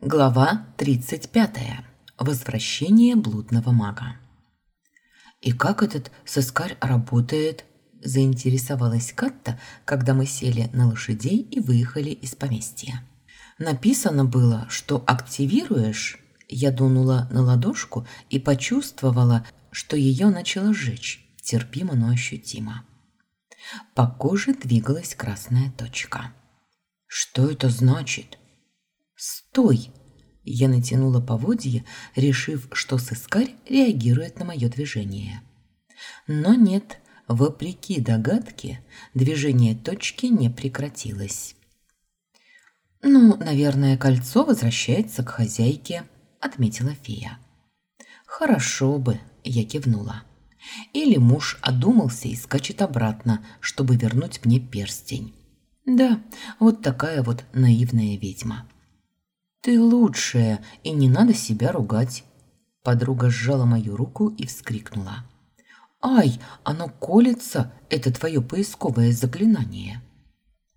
Глава 35. Возвращение блудного мага. «И как этот соскарь работает?» – заинтересовалась Катта, когда мы сели на лошадей и выехали из поместья. Написано было, что активируешь. Я дунула на ладошку и почувствовала, что ее начало жечь, терпимо, но ощутимо. По коже двигалась красная точка. «Что это значит?» «Стой!» Я натянула поводье, решив, что сыскарь реагирует на мое движение. Но нет, вопреки догадке, движение точки не прекратилось. «Ну, наверное, кольцо возвращается к хозяйке», — отметила фея. «Хорошо бы», — я кивнула. «Или муж одумался и скачет обратно, чтобы вернуть мне перстень». «Да, вот такая вот наивная ведьма». «Ты лучшая, и не надо себя ругать». Подруга сжала мою руку и вскрикнула. «Ай, оно колется, это твое поисковое заклинание».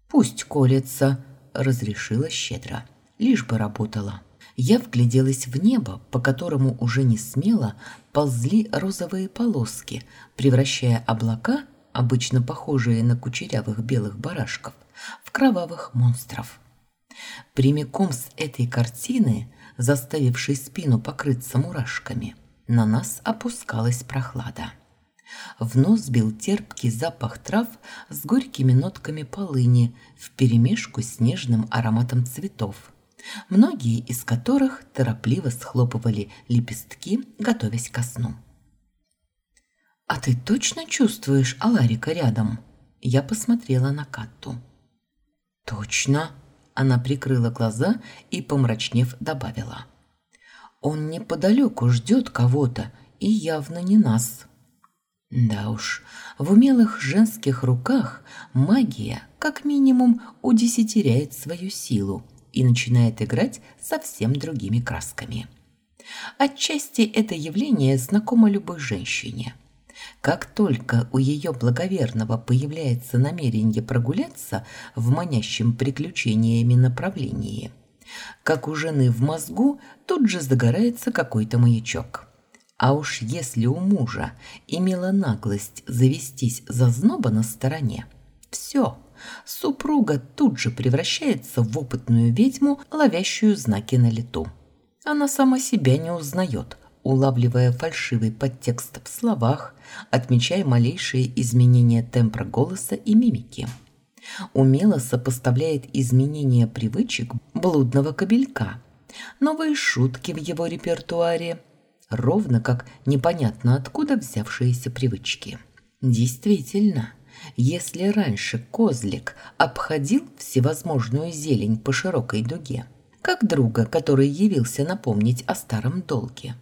«Пусть колется», – разрешила щедро, лишь бы работала. Я вгляделась в небо, по которому уже не смело ползли розовые полоски, превращая облака, обычно похожие на кучерявых белых барашков, в кровавых монстров. Прямиком с этой картины, заставившей спину покрыться мурашками, на нас опускалась прохлада. В нос бил терпкий запах трав с горькими нотками полыни вперемешку с нежным ароматом цветов, многие из которых торопливо схлопывали лепестки, готовясь ко сну. «А ты точно чувствуешь Аларика рядом?» Я посмотрела на Катту. «Точно!» Она прикрыла глаза и, помрачнев, добавила. «Он неподалеку ждет кого-то, и явно не нас». Да уж, в умелых женских руках магия, как минимум, удесятеряет свою силу и начинает играть совсем другими красками. Отчасти это явление знакомо любой женщине – как только у ее благоверного появляется намерение прогуляться в манящем приключениями направлении, как у жены в мозгу тут же загорается какой-то маячок. А уж если у мужа имела наглость завестись за зноба на стороне, все, супруга тут же превращается в опытную ведьму, ловящую знаки на лету. Она сама себя не узнает – улавливая фальшивый подтекст в словах, отмечая малейшие изменения тембра голоса и мимики. Умело сопоставляет изменения привычек блудного кобелька, новые шутки в его репертуаре, ровно как непонятно откуда взявшиеся привычки. Действительно, если раньше козлик обходил всевозможную зелень по широкой дуге, как друга, который явился напомнить о старом долге,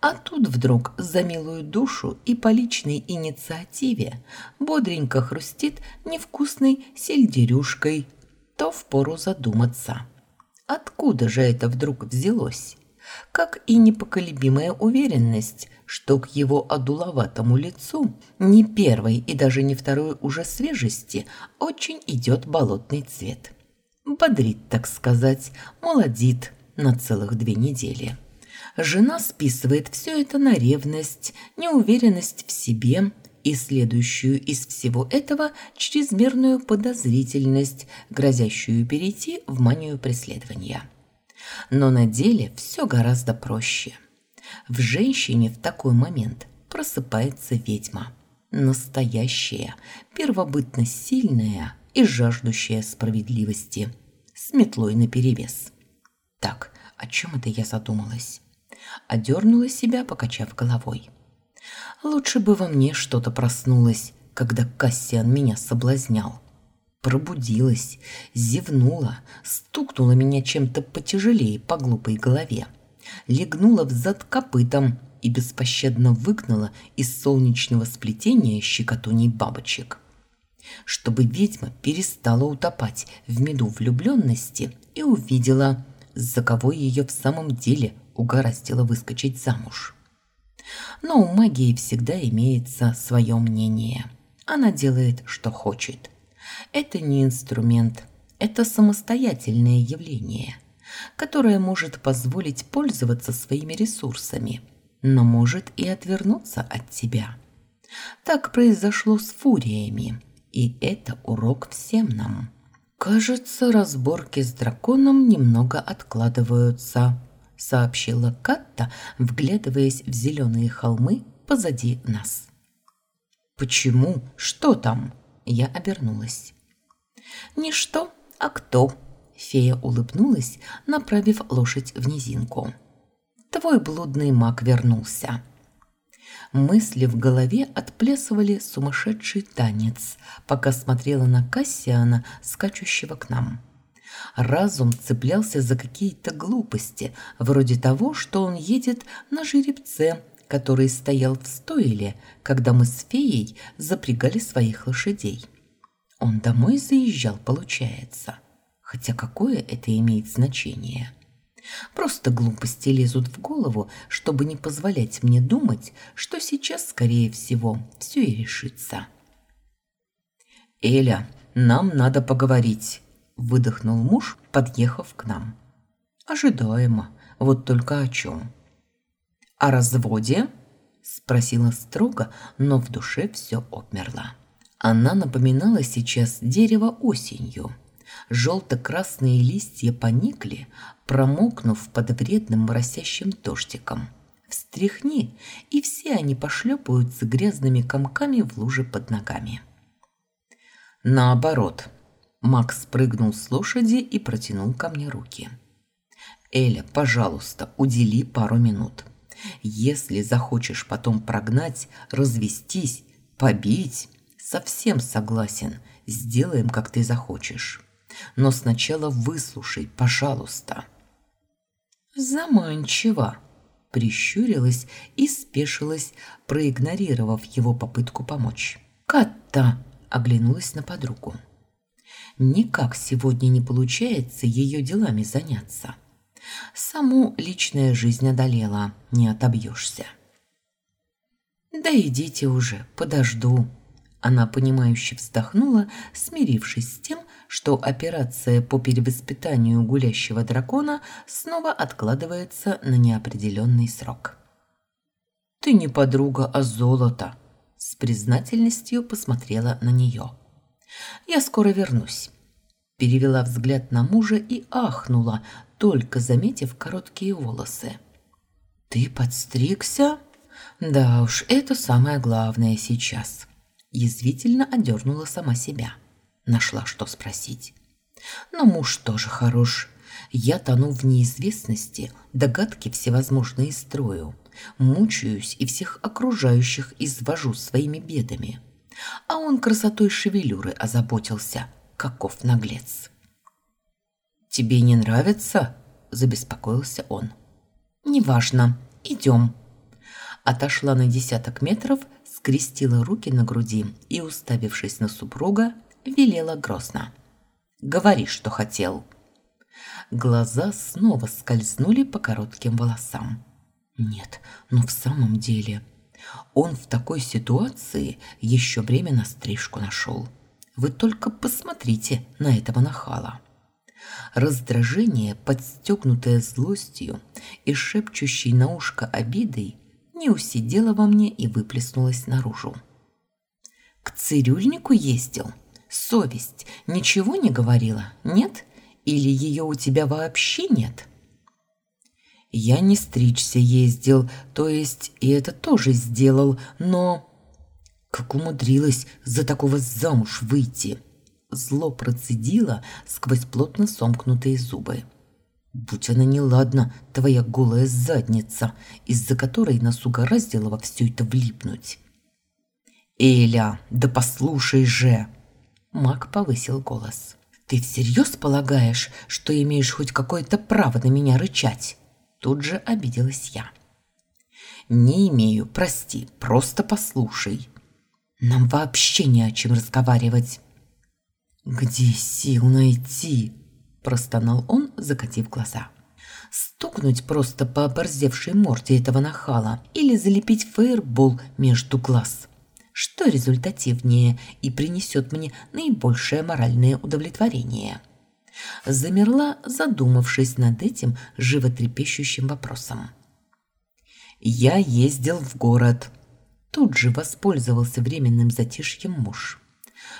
а тут вдруг за милую душу и по личной инициативе бодренько хрустит невкусной сельдерюшкой, то впору задуматься. Откуда же это вдруг взялось? Как и непоколебимая уверенность, что к его одуловатому лицу не первой и даже не второй уже свежести очень идет болотный цвет. Бодрит, так сказать, молодит на целых две недели. Жена списывает все это на ревность, неуверенность в себе и следующую из всего этого чрезмерную подозрительность, грозящую перейти в манию преследования. Но на деле все гораздо проще. В женщине в такой момент просыпается ведьма. Настоящая, первобытно сильная и жаждущая справедливости. С метлой наперевес. Так, о чем это я задумалась? Одернула себя, покачав головой. Лучше бы во мне что-то проснулось, когда Кассиан меня соблазнял. Пробудилась, зевнула, стукнула меня чем-то потяжелее по глупой голове, легнула взад копытом и беспощадно выгнала из солнечного сплетения щекотуней бабочек. Чтобы ведьма перестала утопать в меду влюбленности и увидела, за кого ее в самом деле угораздило выскочить замуж. Но у магии всегда имеется свое мнение. Она делает, что хочет. Это не инструмент, это самостоятельное явление. которая может позволить пользоваться своими ресурсами, но может и отвернуться от тебя. Так произошло с фуриями, и это урок всем нам. Кажется, разборки с драконом немного откладываются, сообщила Катта, вглядываясь в зеленые холмы позади нас. Почему? Что там? Я обернулась. Не что, а кто? Фея улыбнулась, направив лошадь в низинку. Твой блудный маг вернулся. Мысли в голове отплясывали сумасшедший танец, пока смотрела на Кассиана, скачущего к нам. Разум цеплялся за какие-то глупости, вроде того, что он едет на жеребце, который стоял в стойле, когда мы с феей запрягали своих лошадей. Он домой заезжал, получается. Хотя какое это имеет значение? Просто глупости лезут в голову, чтобы не позволять мне думать, что сейчас, скорее всего, все и решится. «Эля, нам надо поговорить», – выдохнул муж, подъехав к нам. «Ожидаемо. Вот только о чем?» «О разводе?» – спросила строго, но в душе все обмерло. Она напоминала сейчас дерево осенью – Желто-красные листья поникли, промокнув под вредным моросящим дождиком. Встряхни, и все они пошлепаются грязными комками в луже под ногами. Наоборот. Макс прыгнул с лошади и протянул ко мне руки. «Эля, пожалуйста, удели пару минут. Если захочешь потом прогнать, развестись, побить, совсем согласен, сделаем, как ты захочешь» но сначала выслушай, пожалуйста». «Заманчиво», – прищурилась и спешилась, проигнорировав его попытку помочь. «Катта!» – оглянулась на подругу. «Никак сегодня не получается ее делами заняться. Саму личная жизнь одолела, не отобьешься». «Да идите уже, подожду», она понимающе вздохнула, смирившись с тем, что операция по перевоспитанию гулящего дракона снова откладывается на неопределенный срок. «Ты не подруга, а золото!» С признательностью посмотрела на нее. «Я скоро вернусь». Перевела взгляд на мужа и ахнула, только заметив короткие волосы. «Ты подстригся?» «Да уж, это самое главное сейчас» язвительно одернула сама себя. Нашла, что спросить. Но муж тоже хорош. Я тону в неизвестности, догадки всевозможные строю. Мучаюсь и всех окружающих извожу своими бедами. А он красотой шевелюры озаботился, каков наглец. «Тебе не нравится?» – забеспокоился он. «Неважно. Идем». Отошла на десяток метров скрестила руки на груди и, уставившись на супруга, велела грозно. «Говори, что хотел». Глаза снова скользнули по коротким волосам. «Нет, ну в самом деле...» Он в такой ситуации еще время на стрижку нашел. Вы только посмотрите на этого нахала. Раздражение, подстегнутое злостью и шепчущей на ушко обидой, не усидела во мне и выплеснулась наружу. К цирюльнику ездил? Совесть ничего не говорила, нет? Или ее у тебя вообще нет? Я не стричься ездил, то есть и это тоже сделал, но... Как умудрилась за такого замуж выйти? Зло процедила сквозь плотно сомкнутые зубы. Будь она неладна, твоя голая задница, из-за которой нас угораздило во все это влипнуть. «Эля, да послушай же!» Мак повысил голос. «Ты всерьез полагаешь, что имеешь хоть какое-то право на меня рычать?» Тут же обиделась я. «Не имею, прости, просто послушай. Нам вообще не о чем разговаривать». «Где сил найти?» простонал он, закатив глаза. Стукнуть просто по оборзевшей морде этого нахала или залепить фейербол между глаз. Что результативнее и принесет мне наибольшее моральное удовлетворение? Замерла, задумавшись над этим животрепещущим вопросом. «Я ездил в город», Тут же воспользовался временным затишьем муж.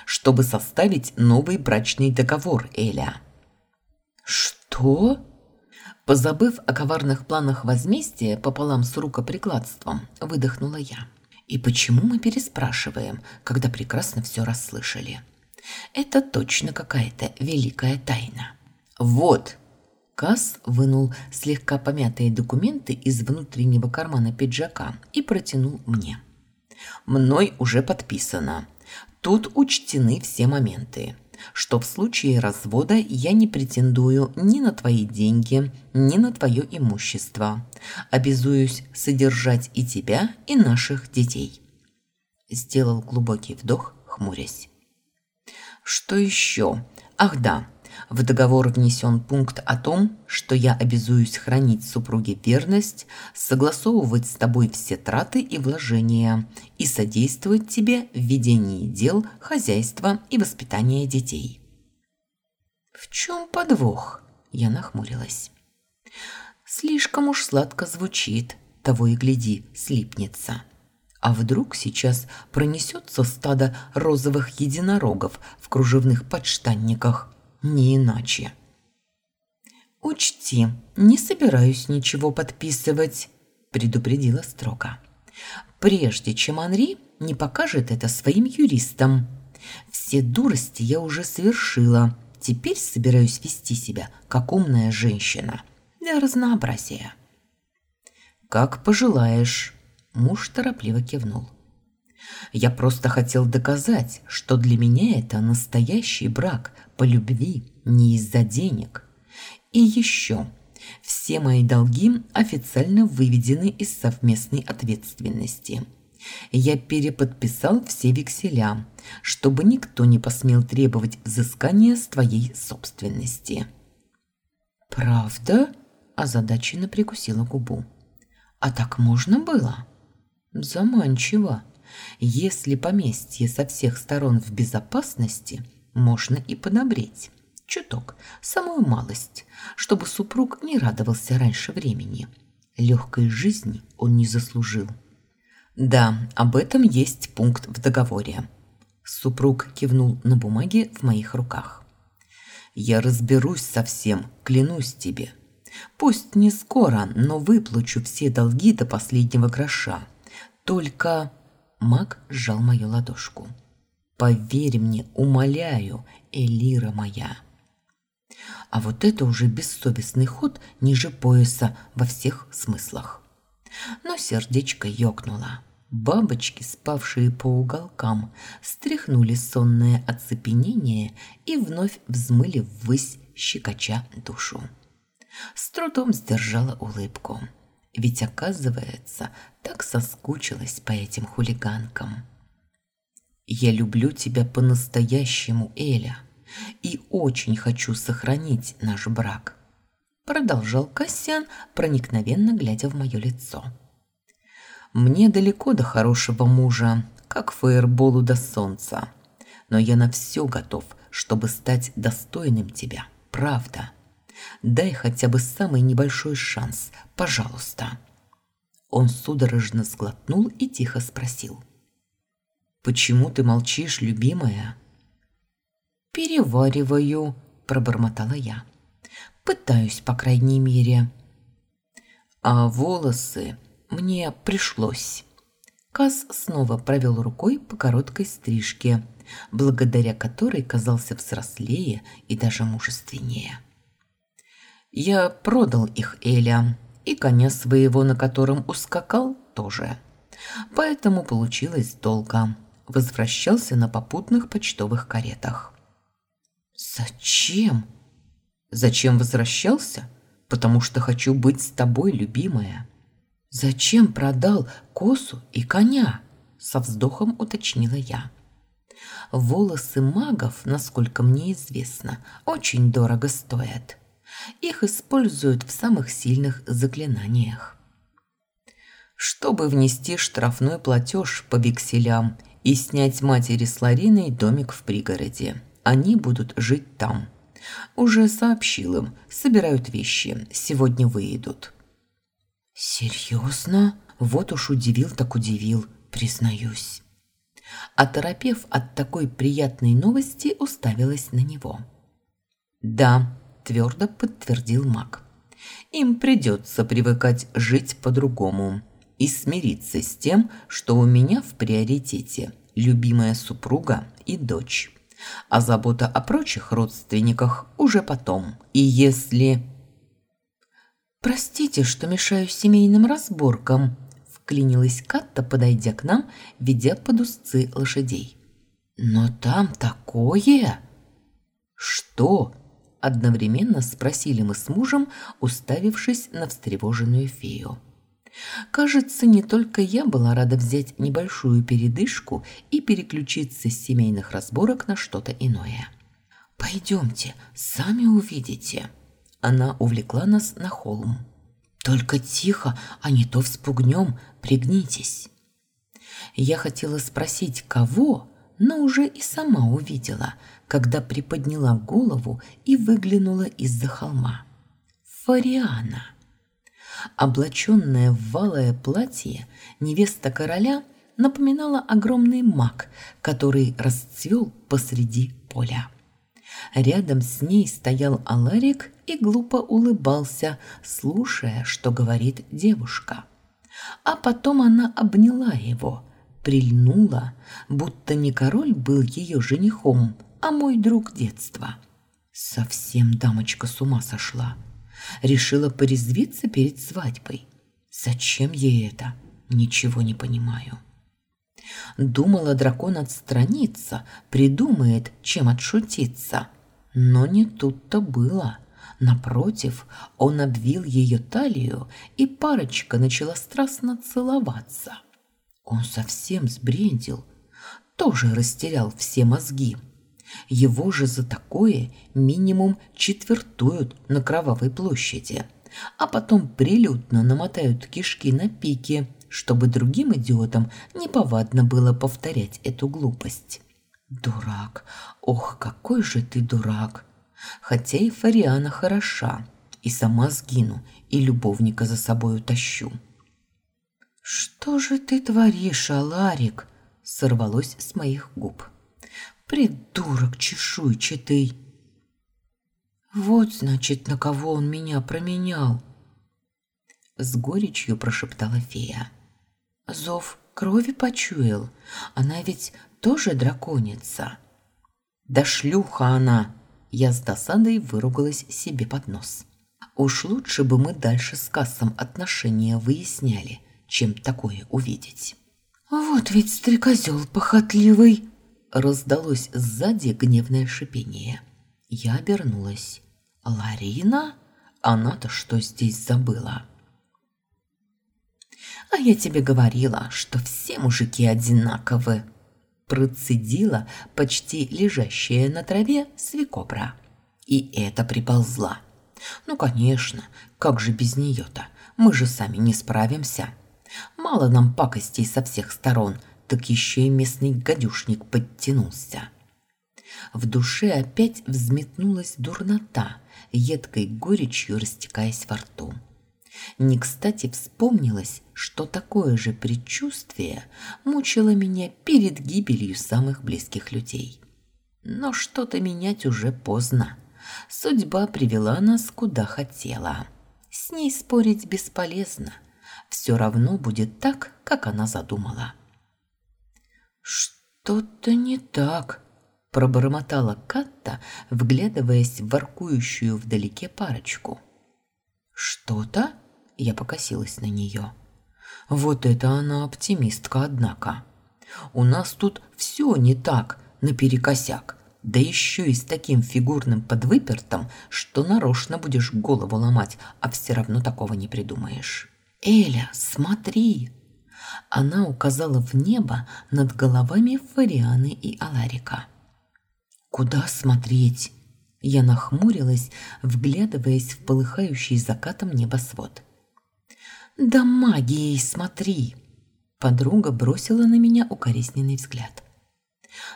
«Чтобы составить новый брачный договор, Эля». «Что?» Позабыв о коварных планах возмездия пополам с рукоприкладством, выдохнула я. «И почему мы переспрашиваем, когда прекрасно все расслышали?» «Это точно какая-то великая тайна». «Вот!» Касс вынул слегка помятые документы из внутреннего кармана пиджака и протянул мне мной уже подписано. Тут учтены все моменты, что в случае развода я не претендую ни на твои деньги, ни на твое имущество. Обязуюсь содержать и тебя, и наших детей. Сделал глубокий вдох, хмурясь. Что еще? Ах да, в договор внесен пункт о том, что я обязуюсь хранить супруге верность, согласовывать с тобой все траты и вложения и содействовать тебе в ведении дел, хозяйства и воспитания детей. В чем подвох? Я нахмурилась. Слишком уж сладко звучит, того и гляди, слипнется. А вдруг сейчас пронесется стадо розовых единорогов в кружевных подштанниках, не иначе. «Учти, не собираюсь ничего подписывать», – предупредила строго. «Прежде чем Анри не покажет это своим юристам. Все дурости я уже совершила. Теперь собираюсь вести себя, как умная женщина, для разнообразия». «Как пожелаешь», – муж торопливо кивнул. Я просто хотел доказать, что для меня это настоящий брак по любви, не из-за денег. И еще, все мои долги официально выведены из совместной ответственности. Я переподписал все векселя, чтобы никто не посмел требовать взыскания с твоей собственности. «Правда?» – озадаченно прикусила губу. «А так можно было?» «Заманчиво. Если поместье со всех сторон в безопасности, можно и подобреть. Чуток, самую малость, чтобы супруг не радовался раньше времени. Легкой жизни он не заслужил. Да, об этом есть пункт в договоре. Супруг кивнул на бумаге в моих руках. Я разберусь со всем, клянусь тебе. Пусть не скоро, но выплачу все долги до последнего гроша. Только Маг сжал мою ладошку. «Поверь мне, умоляю, Элира моя!» А вот это уже бессовестный ход ниже пояса во всех смыслах. Но сердечко ёкнуло. Бабочки, спавшие по уголкам, стряхнули сонное оцепенение и вновь взмыли ввысь, щекоча душу. С трудом сдержала улыбку. Ведь, оказывается, так соскучилась по этим хулиганкам. «Я люблю тебя по-настоящему, Эля, и очень хочу сохранить наш брак», продолжал Кассиан, проникновенно глядя в мое лицо. «Мне далеко до хорошего мужа, как фаерболу до солнца, но я на все готов, чтобы стать достойным тебя, правда». Дай хотя бы самый небольшой шанс, пожалуйста. Он судорожно сглотнул и тихо спросил. «Почему ты молчишь, любимая?» «Перевариваю», – пробормотала я. «Пытаюсь, по крайней мере». «А волосы мне пришлось». Каз снова провел рукой по короткой стрижке, благодаря которой казался взрослее и даже мужественнее. Я продал их Эля, и коня своего, на котором ускакал, тоже. Поэтому получилось долго. Возвращался на попутных почтовых каретах. «Зачем?» «Зачем возвращался? Потому что хочу быть с тобой, любимая». «Зачем продал косу и коня?» Со вздохом уточнила я. Волосы магов, насколько мне известно, очень дорого стоят. Их используют в самых сильных заклинаниях. Чтобы внести штрафной платеж по векселям и снять матери с Лариной домик в пригороде, они будут жить там. Уже сообщил им, собирают вещи, сегодня выйдут. Серьезно? Вот уж удивил так удивил, признаюсь. Оторопев от такой приятной новости, уставилась на него. «Да», – твердо подтвердил маг. «Им придется привыкать жить по-другому и смириться с тем, что у меня в приоритете любимая супруга и дочь, а забота о прочих родственниках уже потом. И если...» «Простите, что мешаю семейным разборкам», вклинилась Катта, подойдя к нам, ведя под узцы лошадей. «Но там такое!» «Что?» – одновременно спросили мы с мужем, уставившись на встревоженную фею. Кажется, не только я была рада взять небольшую передышку и переключиться с семейных разборок на что-то иное. «Пойдемте, сами увидите». Она увлекла нас на холм. Только тихо, а не то вспугнем, пригнитесь. Я хотела спросить, кого, но уже и сама увидела, когда приподняла голову и выглянула из-за холма. Фариана. Облаченная в валое платье, невеста короля напоминала огромный маг, который расцвел посреди поля. Рядом с ней стоял Аларик и глупо улыбался, слушая, что говорит девушка. А потом она обняла его, прильнула, будто не король был ее женихом, а мой друг детства. Совсем дамочка с ума сошла. Решила порезвиться перед свадьбой. Зачем ей это? Ничего не понимаю. Думала, дракон отстранится, придумает, чем отшутиться. Но не тут-то было. Напротив, он обвил ее талию, и парочка начала страстно целоваться. Он совсем сбрендил, тоже растерял все мозги. Его же за такое минимум четвертуют на Кровавой площади, а потом прилюдно намотают кишки на пике, чтобы другим идиотам неповадно было повторять эту глупость. Дурак, ох, какой же ты дурак! Хотя и Фариана хороша, и сама сгину, и любовника за собой утащу. «Что же ты творишь, Аларик?» — сорвалось с моих губ. «Придурок чешуйчатый!» «Вот, значит, на кого он меня променял!» С горечью прошептала фея. «Зов крови почуял. Она ведь тоже драконица». «Да шлюха она!» Я с досадой выругалась себе под нос. Уж лучше бы мы дальше с Кассом отношения выясняли, чем такое увидеть. «Вот ведь стрекозел похотливый!» Раздалось сзади гневное шипение. Я обернулась. «Ларина? Она-то что здесь забыла?» «А я тебе говорила, что все мужики одинаковы!» процедила почти лежащая на траве свекопра. И это приползла. Ну, конечно, как же без нее-то? Мы же сами не справимся. Мало нам пакостей со всех сторон, так еще и местный гадюшник подтянулся. В душе опять взметнулась дурнота, едкой горечью растекаясь во рту. Не кстати вспомнилось, что такое же предчувствие мучило меня перед гибелью самых близких людей. Но что-то менять уже поздно. Судьба привела нас куда хотела. С ней спорить бесполезно. Все равно будет так, как она задумала. «Что-то не так», – пробормотала Катта, вглядываясь в воркующую вдалеке парочку. «Что-то?» Я покосилась на нее. Вот это она оптимистка, однако. У нас тут все не так, наперекосяк. Да еще и с таким фигурным подвыпертом, что нарочно будешь голову ломать, а все равно такого не придумаешь. «Эля, смотри!» Она указала в небо над головами Фарианы и Аларика. «Куда смотреть?» Я нахмурилась, вглядываясь в полыхающий закатом небосвод. «Да магией смотри!» Подруга бросила на меня укоризненный взгляд.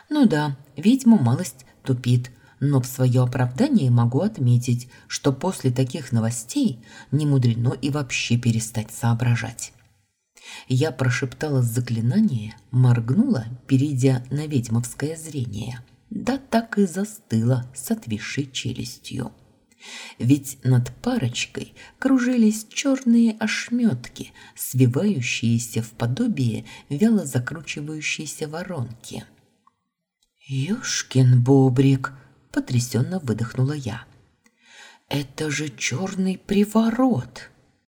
«Ну да, ведьма малость тупит, но в свое оправдание могу отметить, что после таких новостей не мудрено и вообще перестать соображать. Я прошептала заклинание, моргнула, перейдя на ведьмовское зрение. Да так и застыла с отвисшей челюстью. Ведь над парочкой кружились черные ошметки, свивающиеся в подобие вяло закручивающейся воронки. «Ёшкин бобрик!» – потрясенно выдохнула я. «Это же черный приворот!»